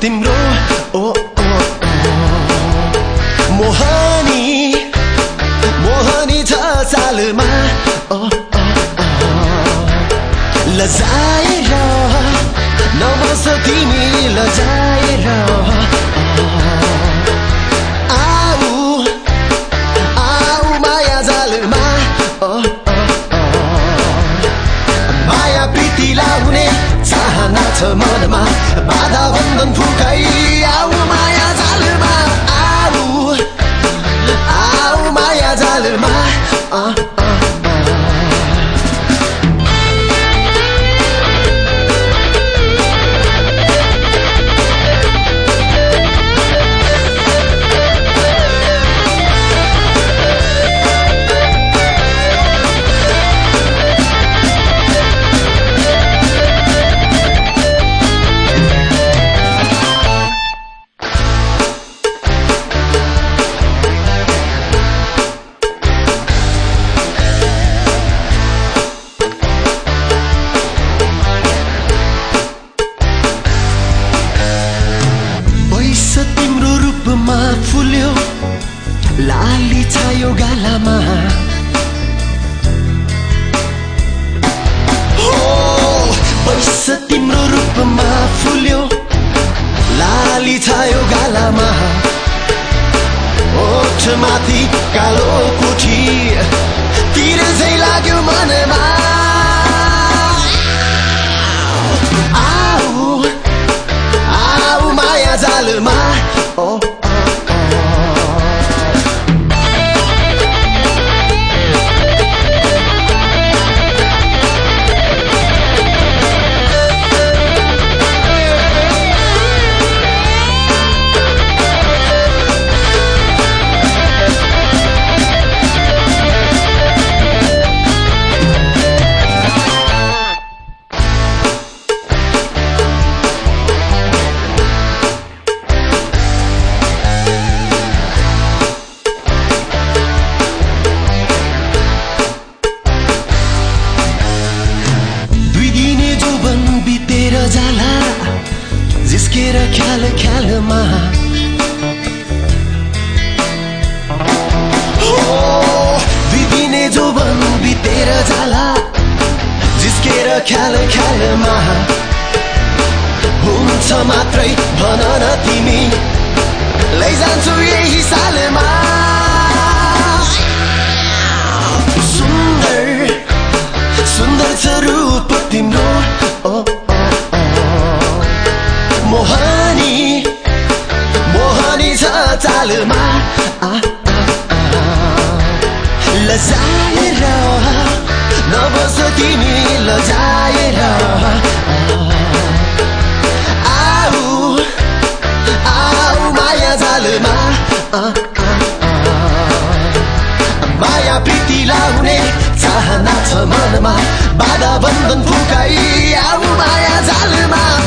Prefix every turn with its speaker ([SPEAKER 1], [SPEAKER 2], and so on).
[SPEAKER 1] तिम्रो ओ मोहनी मोहनी छ चालमा लजाएर नबस तिमी लजाएर आऊ आऊ माया जालमा माया प्रीति लाउने चाहना छ मनमा बाधा बन्धन फुकाइ 啊 माथि कालो कोठी तिर लाग्यो मनमा। आऊ आऊ माया जालमा। ख्याल ख्यालमा हुन्छ मात्रै भन न तिमी लैजान्छु यही सालमा सुन्दर सुन्दर छ रूप तिम्रो। मोहनी मोहनी छ चालमा माया प्रीति लाउने चाहना छ मनमा बाधा बन्धन आऊ आऊ माया जालमा।